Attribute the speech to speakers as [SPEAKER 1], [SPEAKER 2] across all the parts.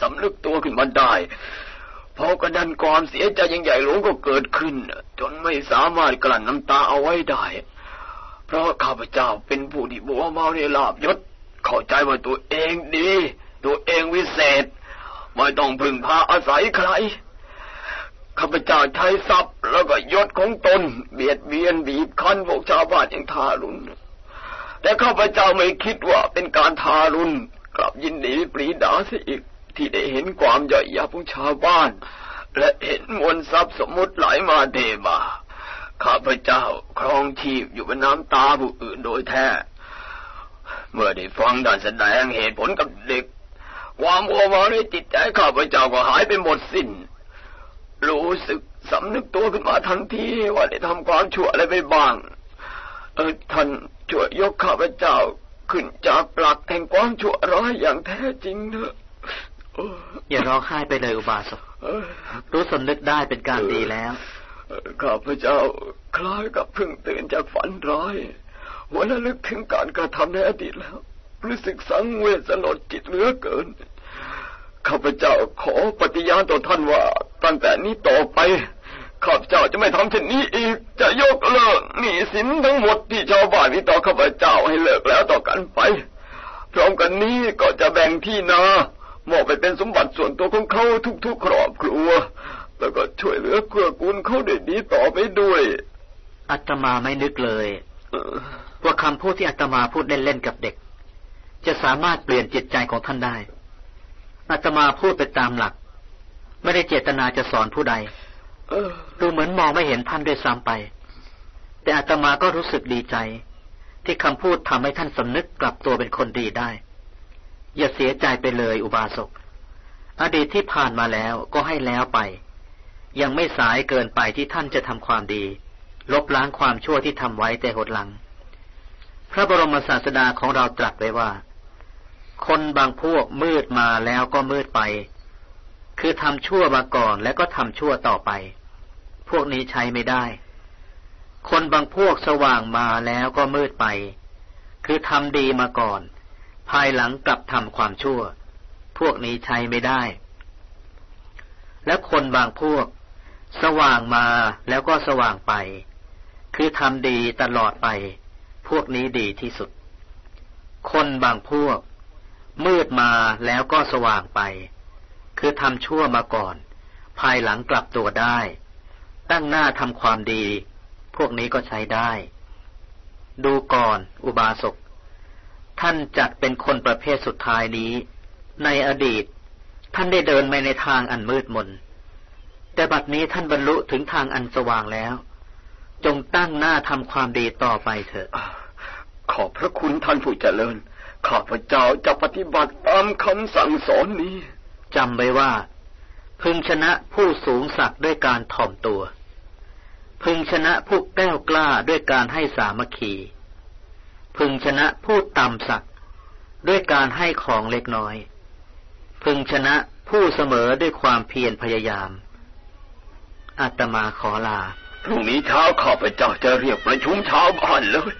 [SPEAKER 1] สำนึกตัวขึ้นมาได้พอกระดันความเสียใจยังใหญ่หลวงก็เกิดขึ้น จนไม่สามารถกลั้นน้ำตาเอาไว้ได้ เพราะข้าพเจ้าเป็นผู้ที่บัวเมาในลาบยศ เข้าใจว่าตัวเองดี ตัวเองวิเศษ ไม่ต้องพึ่งพาอาศัยใคร ข้าพเจ้าใช้ทรัพย์แล้วก็ยศของตน เบียดเบียนบีบคั้นพวกชาวบ้านอย่างทารุณ แต่ข้าพเจ้าไม่คิดว่าเป็นการทารุณกลับยินดีปรีดาเสียอีก ที่ได้เห็นความย่อยยับของชาวบ้าน และเห็นมวลทรัพย์สมมุติไหลมาเทมาข้าพเจ้าครองชีพอยู่บนน้ำตาผู้อื่นโดยแท้ เมื่อได้ฟังด่านแสดงเหตุผลกับเด็ก ความโอวาในจิตใจข้าพเจ้าก็หายไปหมดสิน้น รู้สึกสำนึกตัวขึ้นมาทันทีว่าได้ทำความชั่วอะไรไปบ้างเออท่านช่วยยกข้าพเจ้าขึ้นจากปลักแห่งความชั่วร้ายอย่างแท้จริงเถอะ
[SPEAKER 2] อย่าร้องไห้ไปเลยอุบาสกรู้สำนึกได้เป็นการดีแล้ว
[SPEAKER 1] ข้าพเจ้าคล้ายกับเพิ่งตื่นจากฝันร้ายวันระลึกถึงการกระทำในอดีตแล้ว รู้สึกสังเวชสลดจิตเหลือเกิน ข้าพเจ้าขอปฏิญาณต่อท่านว่า ตั้งแต่นี้ต่อไป ข้าพเจ้าจะไม่ทำเช่นนี้อีก จะยกเลิกหนี้สินทั้งหมดที่ชาวบ้านนี้ต่อข้าพเจ้าให้เลิกแล้วต่อกันไป พร้อมกันนี้ก็จะแบ่งที่นา มอบไปเป็นสมบัติส่วนตัวของเขาทุกๆครอบครัว แล้วก็ช่วยเหลือเกื้อกูลเขาได้ดีต่อไปด้วย
[SPEAKER 2] อาตมาไม่นึกเลยว่าคำพูดที่อาตมาพูดเล่นๆกับเด็ก จะสามารถเปลี่ยนจิตใจของท่านได้อาตมาพูดไปตามหลัก ไม่ได้เจตนาจะสอนผู้ใดดูเหมือนมองไม่เห็นท่านด้วยซ้ำไป แต่อาตมาก็รู้สึกดีใจ ที่คำพูดทำให้ท่านสำนึกกลับตัวเป็นคนดีได้ อย่าเสียใจไปเลยอุบาสก อดีตที่ผ่านมาแล้วก็ให้แล้วไป ยังไม่สายเกินไปที่ท่านจะทำความดี ลบล้างความชั่วที่ทำไว้แต่หดหลัง พระบรมศาสดาของเราตรัสไว้ว่า คนบางพวกมืดมาแล้วก็มืดไป คือทำชั่วมาก่อนแล้วก็ทำชั่วต่อไป พวกนี้ใช้ไม่ได้ คนบางพวกสว่างมาแล้วก็มืดไป คือทำดีมาก่อน ภายหลังกลับทำความชั่ว พวกนี้ใช้ไม่ได้ และคนบางพวก สว่างมาแล้วก็สว่างไป คือทำดีตลอดไป พวกนี้ดีที่สุด คนบางพวก มืดมาแล้วก็สว่างไป คือทำชั่วมาก่อน ภายหลังกลับตัวได้ ตั้งหน้าทำความดี พวกนี้ก็ใช้ได้ ดูก่อน อุบาสก ท่านจัดเป็นคนประเภทสุดท้ายนี้ ในอดีต ท่านได้เดินไปในทางอันมืดมน แต่บัดนี้ท่านบรรลุถึงทางอันสว่างแล้ว จงตั้งหน้าทำความดีต่อไปเถอะ
[SPEAKER 1] ขอบพระคุณท่านผู้เจริญ ข้าพเจ้าจะปฏิบัติตามคำสั่งสอนนี้
[SPEAKER 2] จำไว้ว่า พึงชนะผู้สูงสักด้วยการถ่อมตัว พึงชนะผู้แก้วกล้าด้วยการให้สามัคคี พึงชนะผู้ต่ำสักด้วยการให้ของเล็กน้อย พึงชนะผู้เสมอด้วยความเพียรพยายาม อาตมาขอลา
[SPEAKER 1] พรุ่งนี้เช้าข้าพเจ้าจะเรียกประชุมชาวบ้านเลย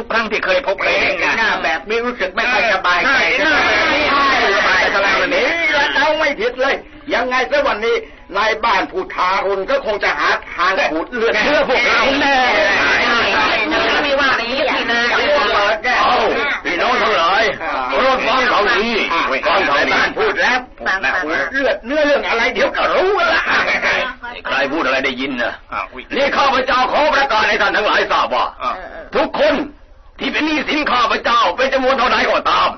[SPEAKER 3] ทุก
[SPEAKER 1] ครั้งที่เคยพบเองไง
[SPEAKER 3] หน้าแบบนี้รู้สึกไม่ค่อยสบายใจ
[SPEAKER 1] สบายสบายวันนี้
[SPEAKER 3] เราไม่ผิดเลย ยังไงซะวันนี้นายบ้านผู้ทารุณก็คงจะหาทางขูดเลือดเพื่อพวกเราแน่
[SPEAKER 4] ไม่ว่านี้พี่นา
[SPEAKER 1] พี่น้องทั้งหลายรถฟังเขาดีฟังเขาดี
[SPEAKER 3] พูดแล้วเลือดเนื้อเรื่องอะไรเดี๋ยวก็รู้ละ
[SPEAKER 1] ใครพูดอะไรได้ยินนะ
[SPEAKER 3] อ้าวอุ๊ย
[SPEAKER 1] นี่ข้าพเจ้าขอประกาศให้ท่านทั้งหลายทราบว่า
[SPEAKER 3] อ้าว
[SPEAKER 1] ทุกคน ที่เป็นหนี้สินข้าพเจ้า เป็นจำนวนเท่าไหร่ก็ตาม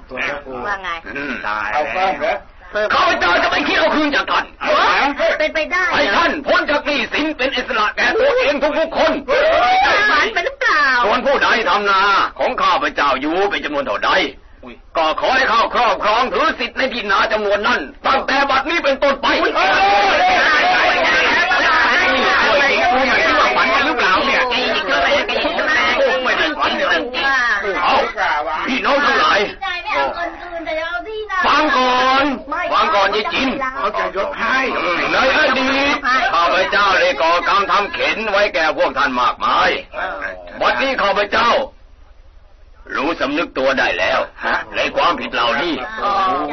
[SPEAKER 4] ว่าไง
[SPEAKER 1] อืม
[SPEAKER 3] ตาย
[SPEAKER 5] เอาก็เหรอ
[SPEAKER 4] เพิ่ม
[SPEAKER 1] ข้าพเจ้าจะไม่คิดเอาคืนจากท่าน
[SPEAKER 4] เป็นไปได้
[SPEAKER 1] ให้
[SPEAKER 4] เหรอ
[SPEAKER 1] ท่านพ้นจากหนี้สินเป็นอิสระแก่ตัวเองทุกๆคน
[SPEAKER 4] ฝันไปหรือเปล่า
[SPEAKER 1] ส่วนผู้ใดทำนา ของข้าพเจ้าอยู่เป็นจำนวนเท่าใด
[SPEAKER 3] อุ๊ย
[SPEAKER 1] ก็ขอให้เข้าครอบครองถือสิทธิ์ในที่นาจำนวนนั้นตั้งแต่บัดนี้เป็นต้นไป
[SPEAKER 3] โอ้ยจริงกูหมายถึงว่าฝันกันหรือเปล่าเนี่ย
[SPEAKER 4] แกยิงเข้าไปแกยิงเข้าไป
[SPEAKER 1] โอ้ไม่ได้ฝันเนี่ย
[SPEAKER 4] ว่า
[SPEAKER 1] เอาพี่น้องทั้งหลาย ฟังก่อน ฟังก่อนยี่จิน
[SPEAKER 5] เขาจะยกให้
[SPEAKER 1] ในอดีตข้าพเจ้าได้ก่อกรรมทำเข็นไว้แก่พวกท่านมากมายบัดนี้ข้าพเจ้า รู้สำนึกตัวได้แล้วในความผิดเหล่านี้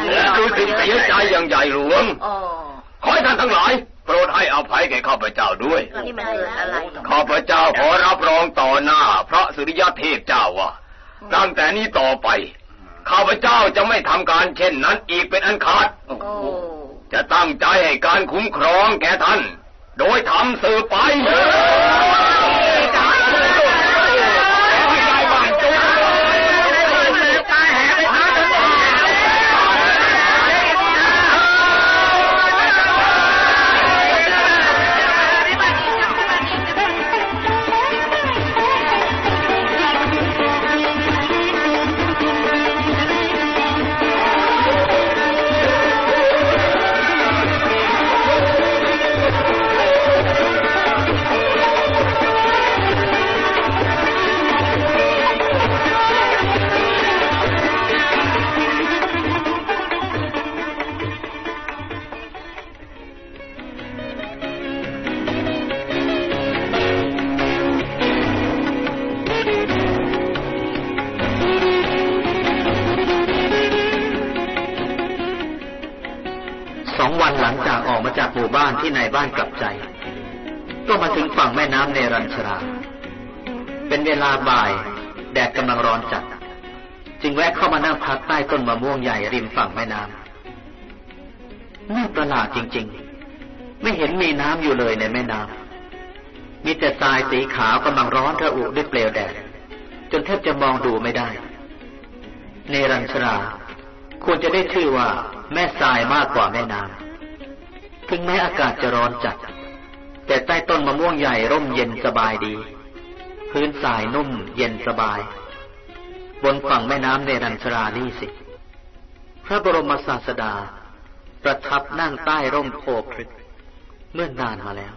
[SPEAKER 1] และรู้สึกเสียใจอย่างใหญ่หลวง
[SPEAKER 4] อ๋อ
[SPEAKER 1] ขอให้ท่านทั้งหลายโปรดให้อภัยแก่ข้าพเจ้าด้วย
[SPEAKER 4] นี่มันเกิดอะไร
[SPEAKER 1] ข้าพเจ้าขอรับรองต่อหน้า พระสุริยเทพเจ้าว่าตั้งแต่นี้ต่อไป ข้าพเจ้าจะไม่ทำการเช่นนั้นอีกเป็นอันขาด
[SPEAKER 4] โอ้
[SPEAKER 1] จะตั้งใจให้การคุ้มครองแก่ท่าน โดยทำสืบไป
[SPEAKER 2] ใจก็มาถึงฝั่งแม่น้ำเนรัญชรา เป็นเวลาบ่าย แดดกำลังร้อนจัด จึงแวะเข้ามานั่งพักใต้ต้นมะม่วงใหญ่ริมฝั่งแม่น้ำน่าประหลาดจริง ๆ ไม่เห็นมีน้ำอยู่เลยในแม่น้ำมีแต่ทรายสีขาวกำลังร้อนระอุด้วยเปลวแดด จนแทบจะมองดูไม่ได้ เนรัญชราควรจะได้ชื่อว่าแม่ทรายมากกว่าแม่น้ำถึงแม้อากาศจะร้อนจัด แต่ใต้ต้นมะม่วงใหญ่ร่มเย็นสบายดี พื้นทรายนุ่มเย็นสบาย บนฝั่งแม่น้ำเนรัญชรานี่สิ พระบรมศาสดา ประทับนั่งใต้ร่มโพพฤกษ์เมื่อนานมาแล้ว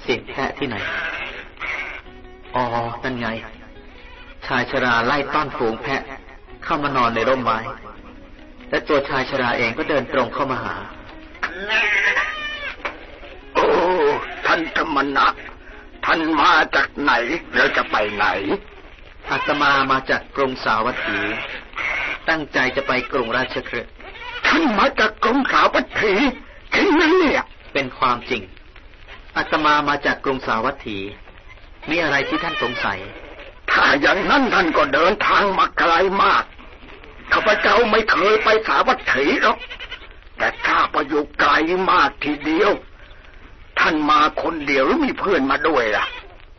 [SPEAKER 2] เสียงแพะที่ไหน อ๋อ นั่นไง ชายชราไล่ต้อนฝูงแพะเข้ามานอนในร่มไม้ และตัวชายชราเองก็เดินตรงเข้ามาหา
[SPEAKER 5] โอ้ท่านธรรมนักท่านมาจากไหนแล้วจะไปไหน
[SPEAKER 2] อาตมามาจากกรุงสาวัตถี ตั้งใจจะไปกรุงราชคฤห์
[SPEAKER 5] ท่านมาจากกรมสาวัตถีจริงไหมเนี่ย
[SPEAKER 2] เป็นความจริงอาตมามาจากกรุงสาวัตถี มีอะไรที่ท่านสงสัย
[SPEAKER 5] ถ้าอย่างนั้นท่านก็เดินทางมาไกลมากข้าพเจ้าไม่เคยไปสาวัตถีหรอก แต่ข้าไปอยู่ไกลมากทีเดียว ท่านมาคนเดียวหรือมีเพื่อนมาด้วยล่ะ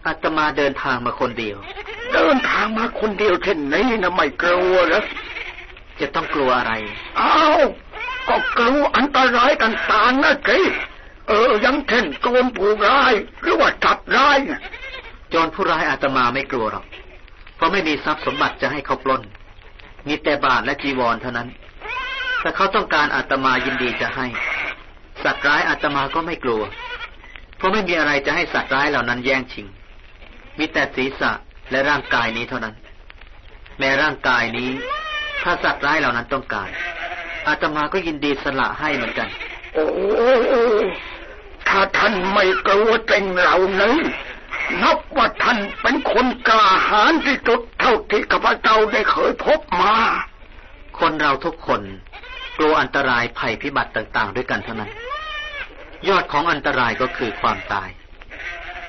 [SPEAKER 2] อาตมาเดินทางมาคนเดียว
[SPEAKER 5] เดินทางมาคนเดียวเช่นนี้นะไม่กลัวเหรอ
[SPEAKER 2] จะต้องกลัวอะไร
[SPEAKER 5] อ้าวก็กลัวอันตรายต่างๆนะสิเออยังเช่นโจรผู้ร้ายหรือว่าจับร้ายน่ะ
[SPEAKER 2] โจรผู้ร้ายอาตมาไม่กลัวหรอกเพราะไม่มีทรัพย์สมบัติจะให้เขาปล้น มีแต่บาทและจีวรเท่านั้น ถ้าเขาต้องการอาตมายินดีจะให้ สัตว์ร้ายอาตมาก็ไม่กลัว เพราะไม่มีอะไรจะให้สัตว์ร้ายเหล่านั้นแย่งชิง มีแต่ศีรษะและร่างกายนี้เท่านั้น แม้ร่างกายนี้ ถ้าสัตว์ร้ายเหล่านั้นต้องการ อาตมาก็ยินดีสละให้เหมือนกัน
[SPEAKER 5] โอ้ถ้าท่านไม่กลัวเต็งเหล่านั้นนับว่าท่านเป็นคนกล้าหาญที่สุดเท่าที่ข้าพเจ้าได้เคยพบมา
[SPEAKER 2] คนเราทุกคน กลัวอันตรายภัยพิบัติต่างๆ ด้วยกันเท่านั้น ยอดของอันตรายก็คือความตาย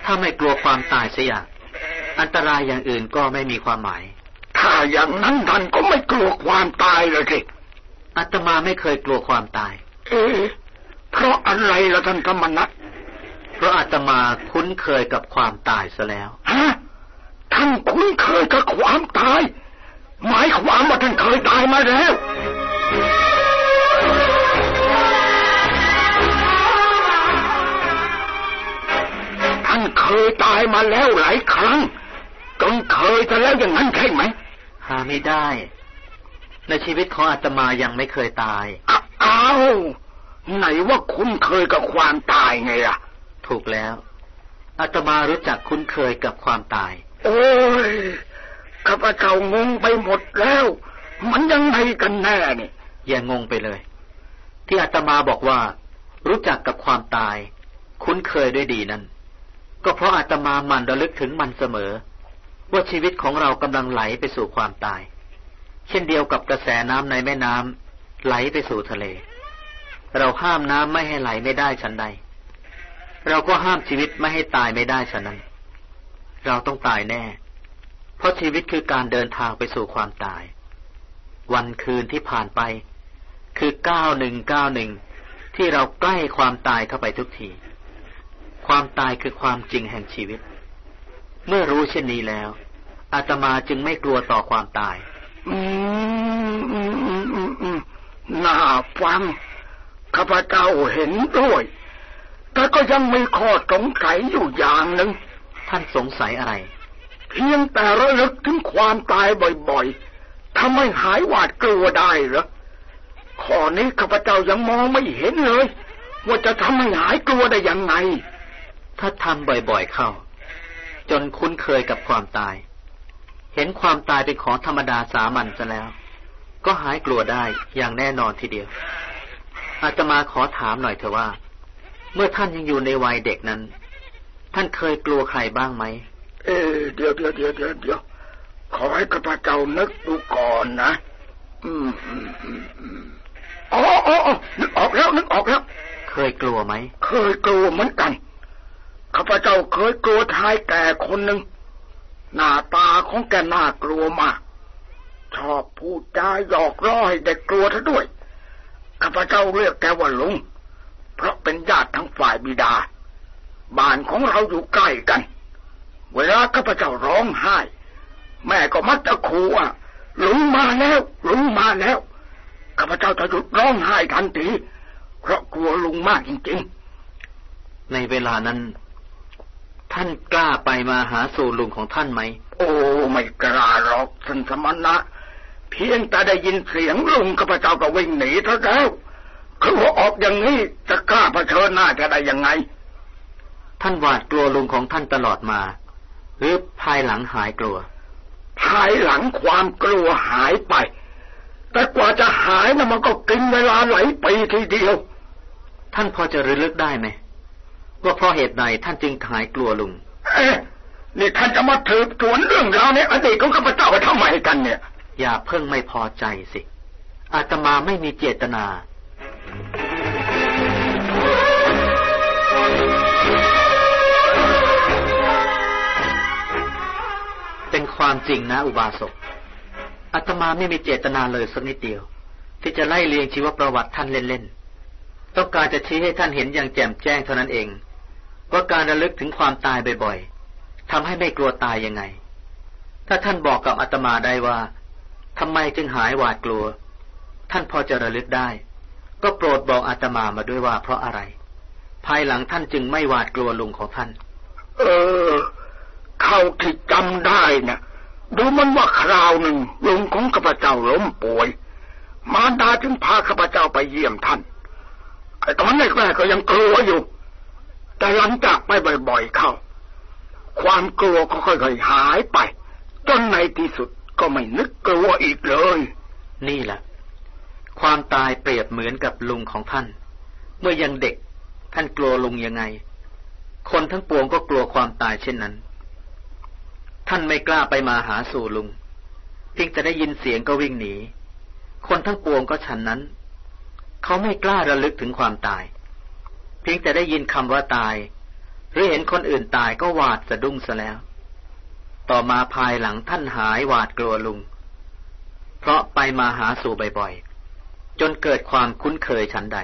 [SPEAKER 2] ถ้าไม่กลัวความตายเสียอย่างอันตรายอย่างอื่นก็ไม่มีความหมาย
[SPEAKER 5] ถ้าอย่างนั้นท่านก็ไม่กลัวความตายเลยสิ
[SPEAKER 2] อาตมาไม่เคยกลัวความตาย
[SPEAKER 5] เอ๊ะเพราะอะไรล่ะท่านธรรมนัส
[SPEAKER 2] เพราะอาตมาคุ้นเคยกับความตายซะแล้ว
[SPEAKER 5] ฮะ ท่านคุ้นเคยกับความตาย หมายความว่าท่านเคยตายมาแล้ว เคยตายมาแล้วหลายครั้งจนเคยจะแล้วอย่างนั้นใช่ไหม
[SPEAKER 2] หาไม่ได้ ในชีวิตของอาตมายังไม่เคยตาย
[SPEAKER 5] อ้าอ้าวไหนว่าคุณเคยกับความตายไงล่ะ
[SPEAKER 2] ถูกแล้วอาตมารู้จักคุ้นเคยกับความตาย
[SPEAKER 5] โอ้ยข้าพเจ้างงไปหมดแล้ว มันยังไงกันแน่นี่
[SPEAKER 2] อย่างงงไปเลย ที่อาตมาบอกว่า รู้จักกับความตาย คุ้นเคยด้วยดีนั้น ก็เพราะอาตมาหมันระลึกถึงมันเสมอ ว่าชีวิตของเรากำลังไหลไปสู่ความตาย เช่นเดียวกับกระแสน้ำในแม่น้ำไหลไปสู่ทะเล เราห้ามน้ำไม่ให้ไหลไม่ได้ฉันใด เราก็ห้ามชีวิตไม่ให้ตายไม่ได้ฉะนั้น เราต้องตายแน่ เพราะชีวิตคือการเดินทางไปสู่ความตาย วันคืนที่ผ่านไป คือก้าวหนึ่งก้าวหนึ่งที่เราใกล้ความตายเข้าไปทุกที ความตายคือความจริงแห่งชีวิต เมื่อรู้เช่นนี้แล้ว อาตมาจึงไม่กลัวต่อความตาย
[SPEAKER 5] อืมอืมอืมอืมอืมน่าฟังข้าพเจ้าเห็นด้วยแต่ก็ยังมีข้อสงสัยอยู่อย่างหนึ่ง
[SPEAKER 2] ท่านสงสัยอะไร
[SPEAKER 5] เพียงแต่ระลึกถึงความตายบ่อยๆทำให้หายหวาดกลัวได้เหรอข้อนี้ข้าพเจ้ายังมองไม่เห็นเลย ว่าจะทำให้หายกลัวได้ยังไง
[SPEAKER 2] ถ้าทำบ่อยๆเข้า จนคุ้นเคยกับความตาย เห็นความตายเป็นของธรรมดาสามัญซะแล้ว ก็หายกลัวได้อย่างแน่นอนทีเดียว อาตมาขอถามหน่อยเถอะว่า เมื่อท่านยังอยู่ในวัยเด็กนั้น ท่านเคยกลัวใครบ้างไหม
[SPEAKER 5] เออเดี๋ยวเดี๋ยวเดี๋ยวเดี๋ยวเดี๋ยวขอให้ข้าพเจ้านึกดูก่อนนะ อืมอืมอืมอืมอ๋ออ๋ออ๋อนึกออกแล้วนึกออกแล้ว
[SPEAKER 2] เคยกลัวไหม
[SPEAKER 5] เคยกลัวเหมือนกัน ข้าพเจ้าเคยกลัวชายแก่คนหนึ่งหน้าตาของแกน่ากลัวมาก ชอบพูดจาหยอกล้อให้เด็กกลัวซะด้วยข้าพเจ้าเรียกแกว่าลุง เพราะเป็นญาติทั้งฝ่ายบิดา บ้านของเราอยู่ใกล้กัน เวลาข้าพเจ้าร้องไห้ แม่ก็มักจะขู่ว่าลุงมาแล้วลุงมาแล้วข้าพเจ้าจะหยุดร้องไห้ทันทีเพราะกลัวลุงมากจริงๆ
[SPEAKER 2] ในเวลานั้น ท่านกล้าไปมาหาสู่ลุงของท่านไหม
[SPEAKER 5] โอ้ไม่กล้าหรอกท่านสมณะ เพียงแต่ได้ยินเสียงลุงข้าพเจ้าก็วิ่งหนีเท่าแล้วคือว่าออกอย่างนี้จะกล้าเผชิญหน้าจะได้ยังไง
[SPEAKER 2] ท่านหวาดกลัวลุงของท่านตลอดมา หรือภายหลังหายกลัว
[SPEAKER 5] ภายหลังความกลัวหายไป แต่กว่าจะหายนะมันก็กินเวลาหลายปีทีเดียว
[SPEAKER 2] ท่านพอจะระลึกได้ไหม ว่าเพราะเหตุใดท่านจึงหายกลัวลุง
[SPEAKER 5] เอ๊ะนี่ท่านจะมาถือถวนเรื่องราวในอดีตของข้าพเจ้าไปทำไมกันเนี่ย
[SPEAKER 2] อย่าเพิ่งไม่พอใจสิ อาตมาไม่มีเจตนาเป็นความจริงนะอุบาสกอาตมาไม่มีเจตนาเลยสักนิดเดียว ที่จะไล่เลียงชีวประวัติท่านเล่นๆ ต้องการจะชี้ให้ท่านเห็นอย่างแจ่มแจ้งเท่านั้นเอง ว่าการระลึกถึงความตายบ่อยๆทำให้ไม่กลัวตายยังไง ถ้าท่านบอกกับอาตมาได้ว่าทำไมจึงหายหวาดกลัว ท่านพอจะระลึกได้ ก็โปรดบอกอาตมามาด้วยว่าเพราะอะไร ภายหลังท่านจึงไม่หวาดกลัวลุงของท่าน
[SPEAKER 5] เออ เข้าที่จำได้นะดูมันว่าคราวหนึ่งลุงของข้าพเจ้าล้มป่วย มารดาจึงพาข้าพเจ้าไปเยี่ยมท่านไอ้ตอนแรกๆก็ยังกลัวอยู่ แต่หลังจากไปบ่อย ๆ เข้า ความกลัวก็ค่อยๆหายไป จนในที่สุดก็ไม่นึกกลัวอีกเลย
[SPEAKER 2] นี่แหละ ความตายเปรียบเหมือนกับลุงของท่าน เมื่อยังเด็กท่านกลัวลุงยังไง คนทั้งปวงก็กลัวความตายเช่นนั้น ท่านไม่กล้าไปมาหาสู่ลุงเพียงจะได้ยินเสียงก็วิ่งหนี คนทั้งปวงก็ฉันนั้น เขาไม่กล้าระลึกถึงความตาย เพียงแต่ได้ยินคำว่าตาย หรือเห็นคนอื่นตายก็หวาดสะดุ้งซะแล้ว ต่อมาภายหลังท่านหายหวาดกลัวลุง เพราะไปมาหาสู่บ่อยๆ จนเกิดความคุ้นเคยฉันใด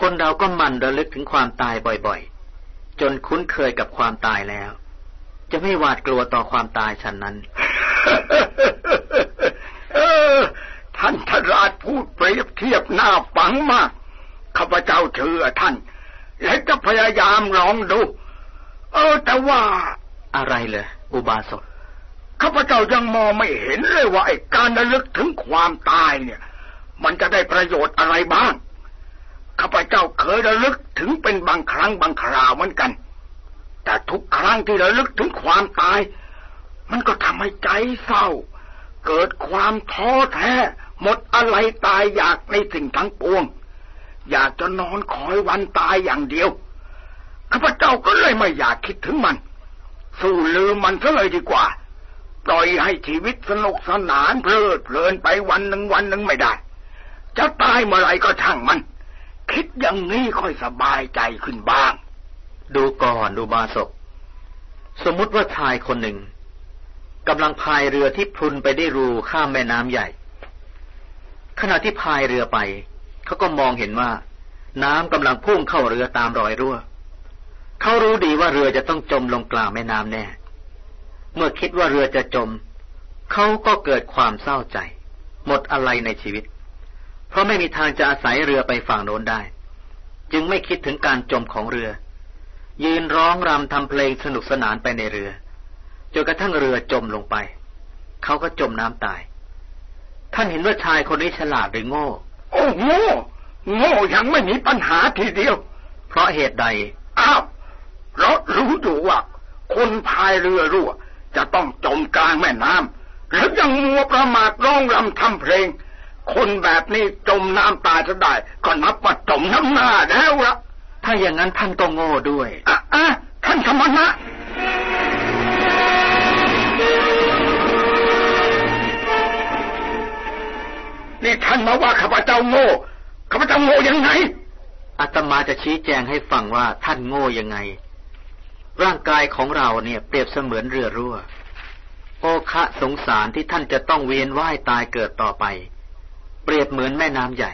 [SPEAKER 2] คนเราก็มันระลึกถึงความตายบ่อยๆ จนคุ้นเคยกับความตายแล้ว จะไม่หวาดกลัวต่อความตายฉันนั้น
[SPEAKER 5] ท่านทราชพูดเปรียบเทียบหน้าฝังมาก ข้าพเจ้าเชื่อท่าน และจะพยายามลองดู เออ แต่ว่า
[SPEAKER 2] อะไรเลยอุบาสก
[SPEAKER 5] ข้าพเจ้ายังมองไม่เห็นเลยว่าไอ้การระลึกถึงความตายเนี่ย มันจะได้ประโยชน์อะไรบ้างข้าพเจ้าเคยระลึกถึงเป็นบางครั้งบางคราวเหมือนกัน แต่ทุกครั้งที่ระลึกถึงความตาย มันก็ทำให้ใจเศร้า เกิดความท้อแท้ หมดอะไรตายอยากในสิ่งทั้งปวง อยากจะนอนคอยวันตายอย่างเดียวข้าพเจ้าก็เลยไม่อยากคิดถึงมัน สู้ลืมมันซะเลยดีกว่า ปล่อยให้ชีวิตสนุกสนานเพลิดเพลินไปวันหนึ่งวันหนึ่งไม่ได้ จะตายเมื่อไรก็ช่างมัน คิดอย่างนี้ค่อยสบายใจขึ้นบ้าง
[SPEAKER 2] ดูก่อนดูบาศกสมมุติว่าชายคนหนึ่งกำลังพายเรือที่พลุนไปได้รูข้ามแม่น้ำใหญ่ ขณะที่พายเรือไป เขาก็มองเห็นว่า น้ำกำลังพุ่งเข้าเรือตามรอยรั่ว เขารู้ดีว่าเรือจะต้องจมลงกลางแม่น้ำแน่ เมื่อคิดว่าเรือจะจม เขาก็เกิดความเศร้าใจ หมดอะไรในชีวิต เพราะไม่มีทางจะอาศัยเรือไปฝั่งโน้นได้ จึงไม่คิดถึงการจมของเรือ ยืนร้องรำทำเพลงสนุกสนานไปในเรือจนกระทั่งเรือจมลงไป เขาก็จมน้ำตาย ท่านเห็นว่าชายคนนี้ฉลาดหรือโง่
[SPEAKER 5] โอ้โง่โง่ยังไม่มีปัญหาทีเดียว
[SPEAKER 2] เพราะเหตุใด
[SPEAKER 5] อ้าวเพราะรู้อยู่ว่า คนพายเรือรั่ว จะต้องจมกลางแม่น้ำแล้วยังมัวประมาทร้องรำทำเพลง คนแบบนี้จมน้ำตายจะได้ ก็นับว่าจมน้ำหน้าแล้วละ
[SPEAKER 2] ถ้าอย่างนั้นท่านก็โง่ด้วย
[SPEAKER 5] อะอะท่านสมณะ นี่ท่านมาว่าข้าพเจ้าโง่ข้าพเจ้าโง่ยังไง
[SPEAKER 2] อาตมาจะชี้แจงให้ฟังว่าท่านโง่ยังไง ร่างกายของเราเนี่ยเปรียบเสมือนเรือรั่ว โอคะสงสารที่ท่านจะต้องเวียนว่ายตายเกิดต่อไป เปรียบเหมือนแม่น้ำใหญ่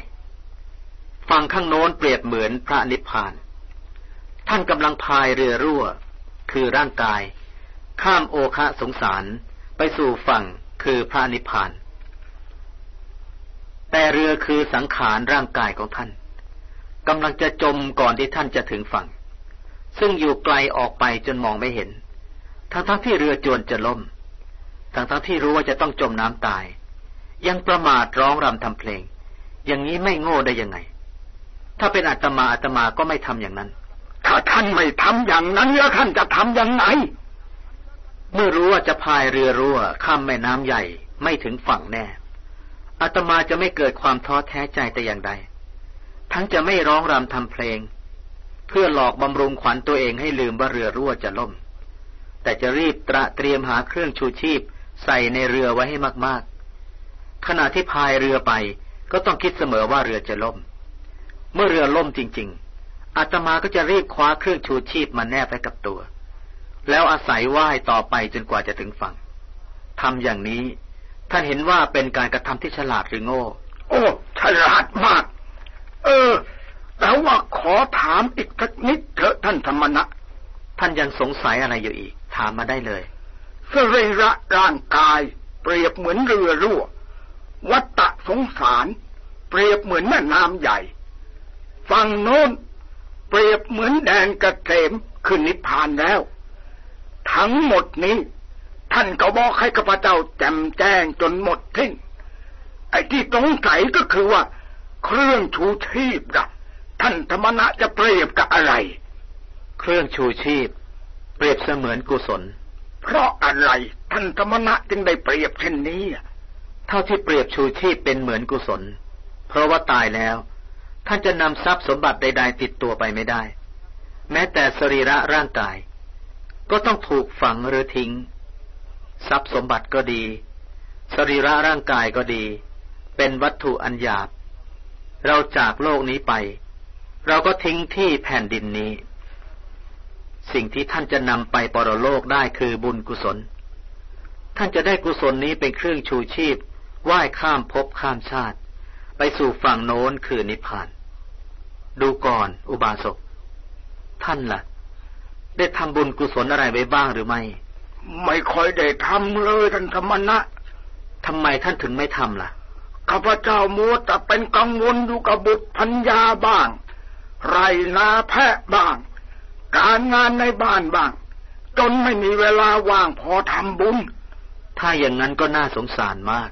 [SPEAKER 2] ฝั่งข้างโน้นเปรียบเหมือนพระนิพพาน ท่านกำลังพายเรือรั่ว คือร่างกาย ข้ามโอคะสงสารไปสู่ฝั่งคือพระนิพพาน แต่เรือคือสังขารร่างกายของท่านกำลังจะจมก่อนที่ท่านจะถึงฝั่ง ซึ่งอยู่ไกลออกไปจนมองไม่เห็น ทั้งๆทที่เรือจวนจะล่ม ทั้งๆทที่รู้ว่าจะต้องจมน้ำตาย ยังประมาทร้องรำทำเพลง อย่างนี้ไม่โง่ได้ยังไง ถ้าเป็นอาตมาอาตมาก็ไม่ทำอย่างนั้น
[SPEAKER 5] ถ้าท่านไม่ทำอย่างนั้นแล้วท่านจะทำยังไง
[SPEAKER 2] เมื่อรู้ว่าจะพายเรือรั่วข้ามแม่น้ำใหญ่ไม่ถึงฝั่งแน่ อาตมาจะไม่เกิดความท้อแท้ใจแต่อย่างใด ทั้งจะไม่ร้องรำทำเพลง เพื่อหลอกบำรุงขวัญตัวเองให้ลืมว่าเรือรั่วจะล่ม แต่จะรีบตระเตรียมหาเครื่องชูชีพ ใส่ในเรือไว้ให้มากๆ ขณะที่พายเรือไปก็ต้องคิดเสมอว่าเรือจะล่ม เมื่อเรือล่มจริง ๆ อาตมาก็จะรีบคว้าเครื่องชูชีพมาแนบไว้กับตัว แล้วอาศัยว่ายต่อไปจนกว่าจะถึงฝั่งทำอย่างนี้ ท่านเห็นว่าเป็นการกระทำที่ฉลาดหรือโง่
[SPEAKER 5] โอ้ ฉลาดมาก เออ แต่ว่าขอถามอีกสักนิดเถอะท่านธรรมณะ
[SPEAKER 2] ท่านยังสงสัยอะไรอยู่อีก ถามมาได้เลย
[SPEAKER 5] สรีระร่างกาย เปรียบเหมือนเรือรั่ว วัตตะสงสาร เปรียบเหมือนแม่น้ำใหญ่ฝั่งโน้น เปรียบเหมือนแดนกระเกมขึ้นนิพพานแล้ว ทั้งหมดนี้ ท่านก็บอกให้ข้าพเจ้าแจ่มแจ้งจนหมดทิ้งไอ้ที่สงสัยก็คือว่า เครื่องชูชีพนะท่านธรรมณะจะเปรียบกับอะไร
[SPEAKER 2] เครื่องชูชีพ เปรียบเสมือนกุศล
[SPEAKER 5] เพราะอะไรท่านธรรมณะจึงได้เปรียบเช่นนี้อะ
[SPEAKER 2] เท่าที่เปรียบชูชีพเป็นเหมือนกุศล เพราะว่าตายแล้ว ท่านจะนำทรัพย์สมบัติใด ๆ ติดตัวไปไม่ได้ แม้แต่สรีระร่างกาย ก็ต้องถูกฝังหรือทิ้ง ทรัพย์สมบัติก็ดี สรีระร่างกายก็ดี เป็นวัตถุอันหยาบ เราจากโลกนี้ไป เราก็ทิ้งที่แผ่นดินนี้ สิ่งที่ท่านจะนำไปปรโลกได้คือบุญกุศล ท่านจะได้กุศลนี้เป็นเครื่องชูชีพว่ายข้ามภพข้ามชาติ ไปสู่ฝั่งโน้นคือนิพพาน ดูก่อนอุบาสก ท่านละ่ะ ได้ทำบุญกุศลอะไรไว้บ้างหรือไม่
[SPEAKER 5] ไม่ค่อยได้ทำเลยท่านธรรมนะ
[SPEAKER 2] ทำไมท่านถึงไม่ทำล่ะ
[SPEAKER 5] ข้าพเจ้ามัวแต่เป็นกังวลอยู่กับบุตรพัญญาบ้าง ไรนาแพะบ้าง การงานในบ้านบ้าง จนไม่มีเวลาว่างพอทำบุญ
[SPEAKER 2] ถ้าอย่างนั้นก็น่าสงสารมาก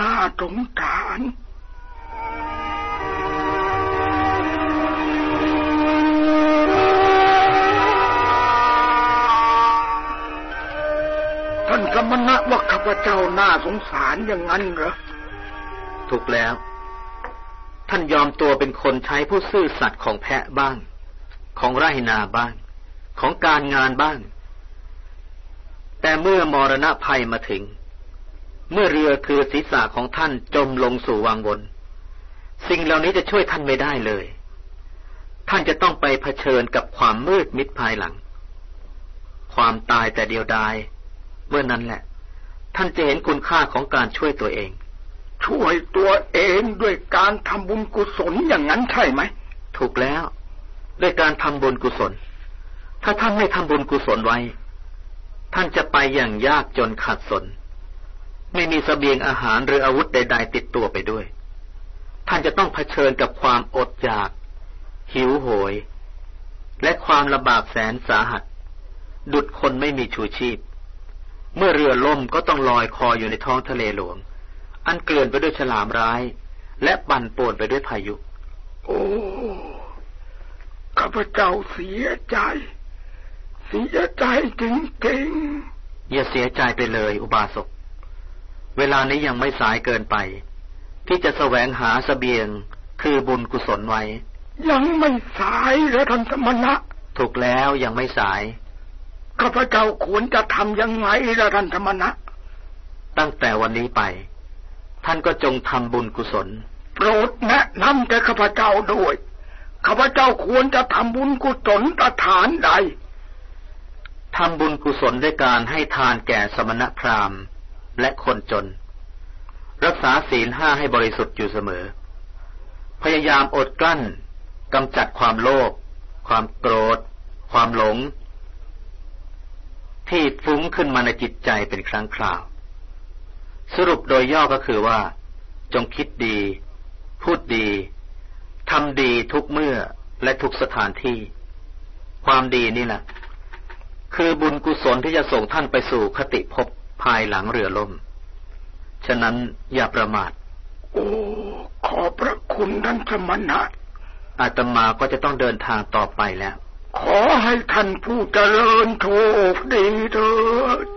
[SPEAKER 5] น่าสงสาร ท่านกมณะว่าข้าพเจ้าน่าสงสารอย่างนั้นเหรอ
[SPEAKER 2] ถูกแล้ว ท่านยอมตัวเป็นคนใช้ผู้ซื่อสัตย์ของแพะบ้าง ของไรนาบ้าง ของการงานบ้าง แต่เมื่อมรณะภัยมาถึง เมื่อเรือคือศีรษะของท่านจมลงสู่วังบนสิ่งเหล่านี้จะช่วยท่านไม่ได้เลย ท่านจะต้องไปเผชิญกับความมืดมิดภายหลัง ความตายแต่เดียวดาย เมื่อนั้นแหละ ท่านจะเห็นคุณค่าของการช่วยตัวเอง
[SPEAKER 5] ช่วยตัวเองด้วยการทำบุญกุศลอย่างนั้นใช่ไหม
[SPEAKER 2] ถูกแล้ว ด้วยการทำบุญกุศล ถ้าท่านไม่ทำบุญกุศลไว้ ท่านจะไปอย่างยากจนขาดสน ไม่มีสเสบียงอาหารหรืออาวุธใด ๆ ติดตัวไปด้วย ท่านจะต้องเผชิญกับความอดอยาก หิวโหย และความลำบากแสนสาหัส ดุดคนไม่มีชูชีพ เมื่อเรือล่มก็ต้องลอยคออยู่ในท้องทะเลหลวง อันเกลื่อนไปด้วยฉลามร้าย และปั่นป่วนไปด้วยพายุ
[SPEAKER 5] โอ้ข้าพเจ้าเสียใจ เสียใจจริง
[SPEAKER 2] ๆอย่าเสียใจไปเลย อุบาสก เวลานี้ยังไม่สายเกินไป ที่จะแสวงหาสเสบียงคือบุญกุศลไว้
[SPEAKER 5] ยังไม่สายเหรอท่านสมณะ
[SPEAKER 2] ถูกแล้วยังไม่สาย
[SPEAKER 5] ข้าพเจ้าควรจะทำยังไงล่ะท่านธรรมนะ
[SPEAKER 2] ตั้งแต่วันนี้ไป ท่านก็จงทำบุญกุศล
[SPEAKER 5] โปรดแนะนำแก่ข้าพเจ้าด้วยข้าพเจ้าควรจะทำบุญกุศลสถานใด
[SPEAKER 2] ทำบุญกุศลด้วยการให้ทานแก่สมณพราหมณ์และคนจน รักษาศีลห้าให้บริสุทธิ์อยู่เสมอ พยายามอดกลั้นกำจัดความโลภความโกรธ ความหลง ที่ฟุ้งขึ้นมาในจิตใจเป็นครั้งคราว สรุปโดยย่อก็คือว่า จงคิดดี พูดดีทำดีทุกเมื่อและทุกสถานที่ ความดีนี่แหละคือบุญกุศลที่จะส่งท่านไปสู่คติภพภายหลังเรือล่ม ฉะนั้นอย่าประมาท
[SPEAKER 5] โอ้ ขอพระคุณท่านสมณะ
[SPEAKER 2] อาตมาก็จะต้องเดินทางต่อไปแล้ว
[SPEAKER 5] ขอให้ท่านผู้เจริญโชคดีเถิด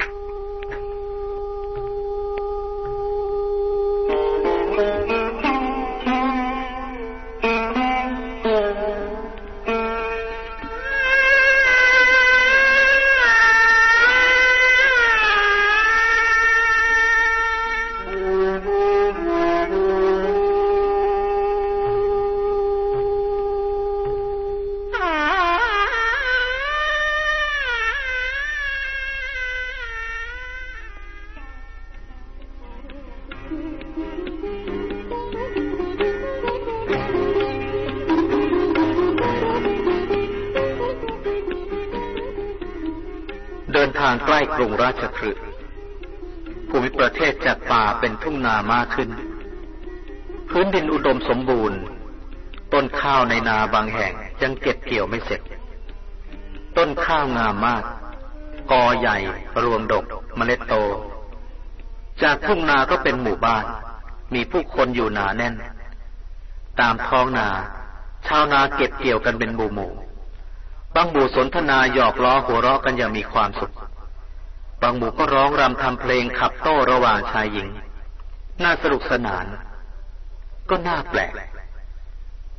[SPEAKER 2] กรุงราชคฤห์ภูมิประเทศจากป่าเป็นทุ่งนามากขึ้น พื้นดินอุดมสมบูรณ์ ต้นข้าวในนาบางแห่งยังเก็บเกี่ยวไม่เสร็จ ต้นข้าวงามมาก กอใหญ่รวงดกเมล็ดโต จากทุ่งนาก็เป็นหมู่บ้าน มีผู้คนอยู่หนาแน่น ตามท้องนา ชาวนาเก็บเกี่ยวกันเป็นหมู่หมู่บางหมู่สนทนาหยอกล้อหัวเราะกันอย่างมีความสุขางหมู่ก็ร้องรำทำเพลงขับโต้ระหว่างชายหญิง น่าสนุกสนาน ก็น่าแปลก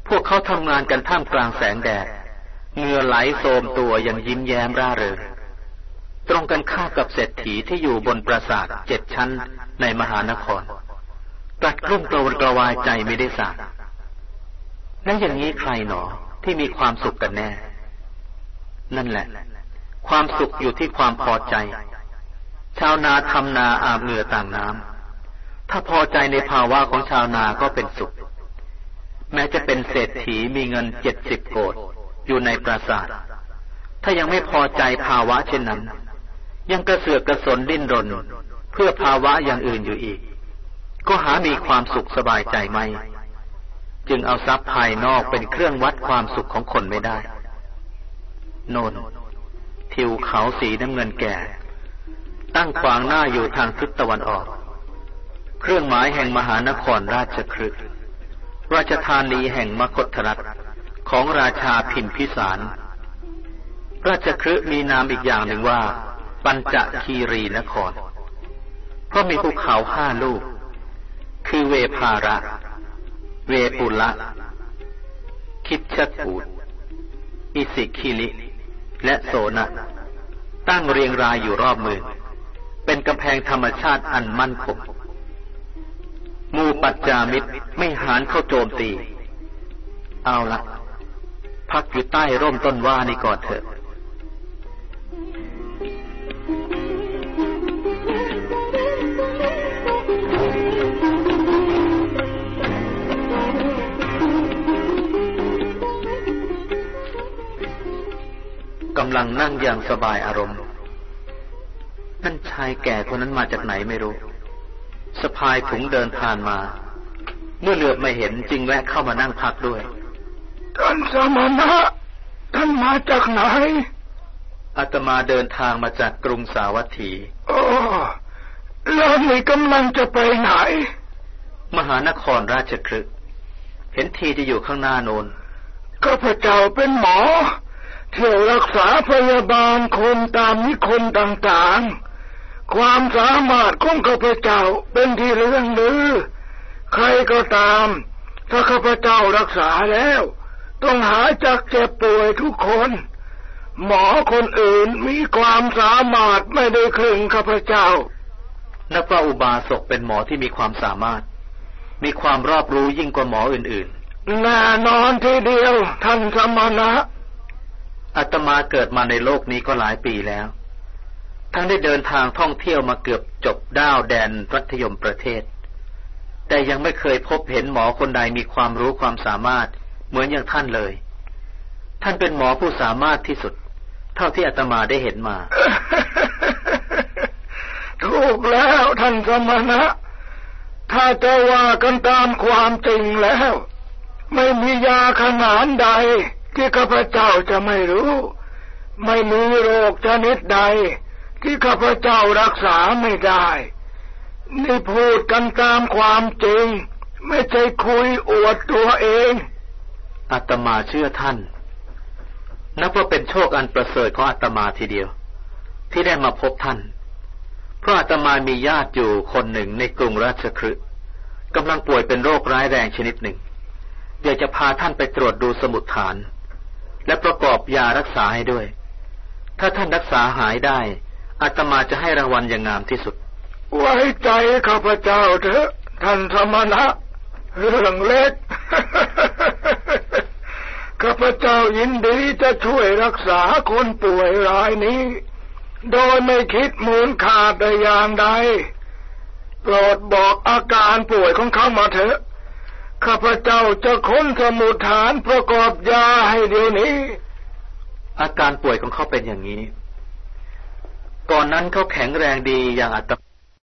[SPEAKER 2] พวกเขาทำงานกันท่ามกลางแสงแดดเหงื่อไหลโสมตัวอย่างยิ้มแย้มร่าเริงตรงกันข้ามกับเศรษฐีที่อยู่บนปราสาทเจ็ดชั้นในมหานครกัดกลุ้มกระวนกระวายใจไม่ได้สาและอย่างนี้ใครหนอที่มีความสุขกันแน่ นั่นแหละ ความสุขอยู่ที่ความพอใจ ชาวนาทำนาอาบเหงื่อต่างน้ำ ถ้าพอใจในภาวะของชาวนาก็เป็นสุข แม้จะเป็นเศรษฐีมีเงินเจ็ดสิบโกดอยู่ในปราสาท ถ้ายังไม่พอใจภาวะเช่นนั้น ยังกระเสือกกระสนดิ้นรน เพื่อภาวะอย่างอื่นอยู่อีก ก็หามีความสุขสบายใจไหม จึงเอาทรัพย์ภายนอกเป็นเครื่องวัดความสุขของคนไม่ได้ โนนทิวเขาสีน้ำเงินแก่ ตั้งขวางหน้าอยู่ทางทิศตะวันออก เครื่องหมายแห่งมหานครราชครึกราชธานีแห่งมคธรัฐของราชาพิมพิสาร ราชครึมีนามอีกอย่างหนึ่งว่า ปัญจคีรีนคร เพราะมีภูเขาห้าลูก คือเวภาระ เวปุละคิดชกูดอิสิคิลิ และโสนะ ตั้งเรียงรายอยู่รอบเมือง เป็นกำแพงธรรมชาติอันมั่นคงมูปัจจามิตรไม่หานเข้าโจมตี เอาละพักอยู่ใต้ร่มต้นว่านี่ก่อนเถอะกำลังนั่งอย่างสบายอารมณ์ายแก่คนนั้นมาจากไหนไม่รู้สะพายถุงเดินผ่านมา เมื่อเหลือบไม่เห็นจึงแวะเข้ามานั่งพักด้วย
[SPEAKER 5] ท่านสมณะท่านมาจากไหน
[SPEAKER 2] อาตมาเดินทางมาจากกรุงสาวัตถี
[SPEAKER 5] โอ้แล้วนี่กำลังจะไปไหน
[SPEAKER 2] มหานครราชครึกเห็นทีจะอยู่ข้างหน้าโนน
[SPEAKER 5] ข้าพเจ้าเป็นหมอ เที่ยวรักษาพยาบาลคนตามนิคมต่างๆ ความสามารถของข้าพเจ้าเป็นที่เรื่องลือ ใครก็ตาม ถ้าข้าพเจ้ารักษาแล้ว ต้องหายจากเจ็บป่วยทุกคน หมอคนอื่นมีความสามารถไม่ได้ครึ่งข้าพเจ้า
[SPEAKER 2] นักปราอุบาสกเป็นหมอที่มีความสามารถ มีความรอบรู้ยิ่งกว่าหมออื่น
[SPEAKER 5] ๆแน่นอนทีเดียวท่านสมณะ
[SPEAKER 2] อาตมาเกิดมาในโลกนี้ก็หลายปีแล้ว ทั้งได้เดินทางท่องเที่ยวมาเกือบจบด้าวแดนรัฐยมประเทศ แต่ยังไม่เคยพบเห็นหมอคนใดมีความรู้ความสามารถเหมือนอย่างท่านเลย ท่านเป็นหมอผู้สามารถที่สุด เท่าที่อาตมาได้เห็นมา
[SPEAKER 5] ถูกแล้วท่านสมณะ ถ้าจะว่ากันตามความจริงแล้ว ไม่มียาขนานใด ที่ข้าพเจ้าจะไม่รู้ ไม่มีโรคชนิดใด ที่ข้าพเจ้ารักษาไม่ได้ นี่พูดกันตามความจริง ไม่ใช่คุยอวดตัวเอง
[SPEAKER 2] อาตมาเชื่อท่าน นับว่าเป็นโชคอันประเสริฐของอาตมาทีเดียว ที่ได้มาพบท่าน เพราะอาตมามีญาติอยู่คนหนึ่งในกรุงราชคฤห์กำลังป่วยเป็นโรคร้ายแรงชนิดหนึ่งอยากจะพาท่านไปตรวจดูสมุดฐาน และประกอบยารักษาให้ด้วย ถ้าท่านรักษาหายได้ อาตมาจะให้รางวัลอย่างงามที่สุด
[SPEAKER 5] ไว้ใจข้าพเจ้าเถอะท่านสมณะ เรื่องเล็ก ข้าพเจ้ายินดีจะช่วยรักษาคนป่วยรายนี้ โดยไม่คิดมูลค่าใดอย่างใด โปรดบอกอาการป่วยของเขามาเถอะ ข้าพเจ้าจะค้นสมุดฐานประกอบยาให้เดี๋ยวนี้
[SPEAKER 2] อาการป่วยของเขาเป็นอย่างนี้ ก่อนนั้นเขาแข็งแรงดีอย่างอัต